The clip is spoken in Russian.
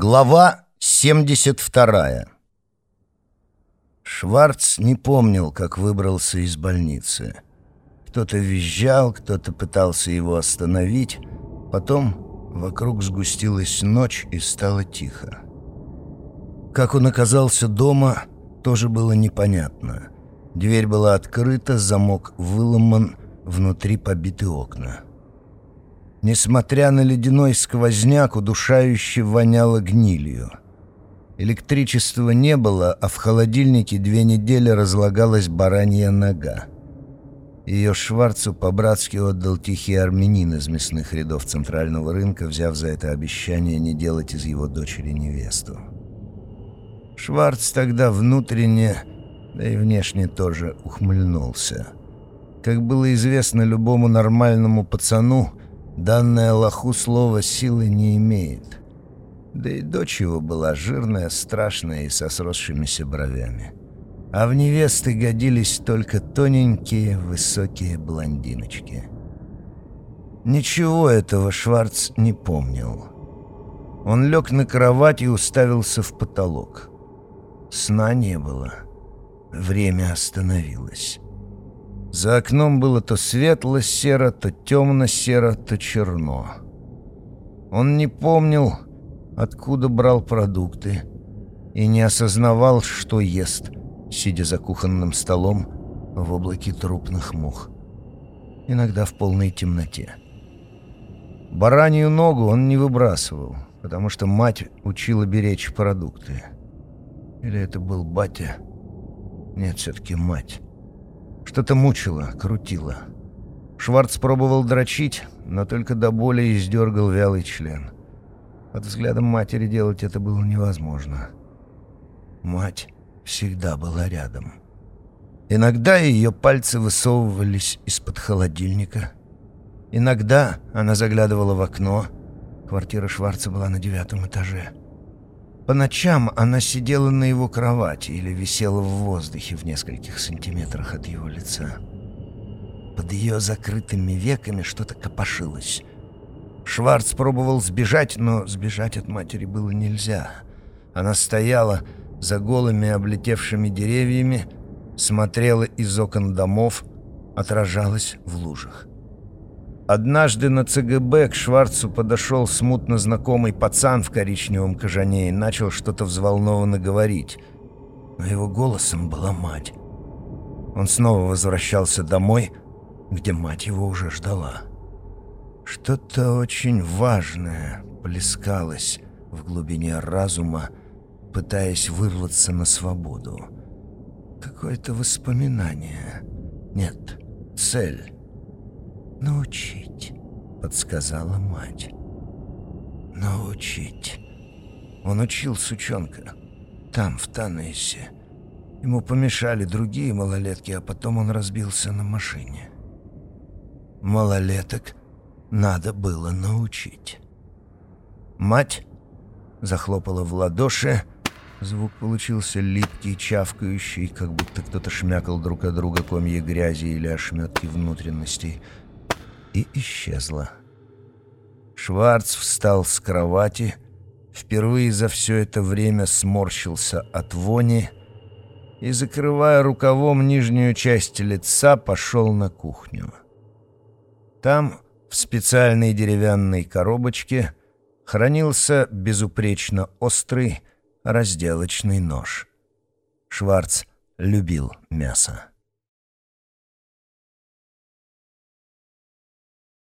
Глава 72 Шварц не помнил, как выбрался из больницы. Кто-то визжал, кто-то пытался его остановить. Потом вокруг сгустилась ночь и стало тихо. Как он оказался дома, тоже было непонятно. Дверь была открыта, замок выломан, внутри побиты окна. Несмотря на ледяной сквозняк, удушающе воняло гнилью. Электричества не было, а в холодильнике две недели разлагалась баранья нога. Ее Шварцу по-братски отдал тихий армянин из мясных рядов центрального рынка, взяв за это обещание не делать из его дочери невесту. Шварц тогда внутренне, да и внешне тоже ухмыльнулся. Как было известно любому нормальному пацану, Данное лоху слово силы не имеет. Да и дочь его была жирная, страшная и со сросшимися бровями. А в невесты годились только тоненькие, высокие блондиночки. Ничего этого Шварц не помнил. Он лег на кровать и уставился в потолок. Сна не было. Время остановилось. За окном было то светло-серо, то темно-серо, то черно. Он не помнил, откуда брал продукты, и не осознавал, что ест, сидя за кухонным столом в облаке трупных мух. Иногда в полной темноте. Баранью ногу он не выбрасывал, потому что мать учила беречь продукты. Или это был батя? Нет, все-таки мать. Что-то мучило, крутило. Шварц пробовал дрочить, но только до боли издергал вялый член. Под взглядом матери делать это было невозможно. Мать всегда была рядом. Иногда ее пальцы высовывались из-под холодильника. Иногда она заглядывала в окно. Квартира Шварца была на девятом этаже. По ночам она сидела на его кровати или висела в воздухе в нескольких сантиметрах от его лица. Под ее закрытыми веками что-то копошилось. Шварц пробовал сбежать, но сбежать от матери было нельзя. Она стояла за голыми облетевшими деревьями, смотрела из окон домов, отражалась в лужах. Однажды на ЦГБ к Шварцу подошел смутно знакомый пацан в коричневом кожане и начал что-то взволнованно говорить. Но его голосом была мать. Он снова возвращался домой, где мать его уже ждала. Что-то очень важное плескалось в глубине разума, пытаясь вырваться на свободу. Какое-то воспоминание. Нет, цель. «Научить», — подсказала мать. «Научить». Он учил сучонка. Там, в Танессе. Ему помешали другие малолетки, а потом он разбился на машине. Малолеток надо было научить. Мать захлопала в ладоши. Звук получился липкий, чавкающий, как будто кто-то шмякал друг от друга комья грязи или ошметки внутренностей — и исчезла. Шварц встал с кровати, впервые за все это время сморщился от вони и, закрывая рукавом нижнюю часть лица, пошел на кухню. Там, в специальной деревянной коробочке, хранился безупречно острый разделочный нож. Шварц любил мясо.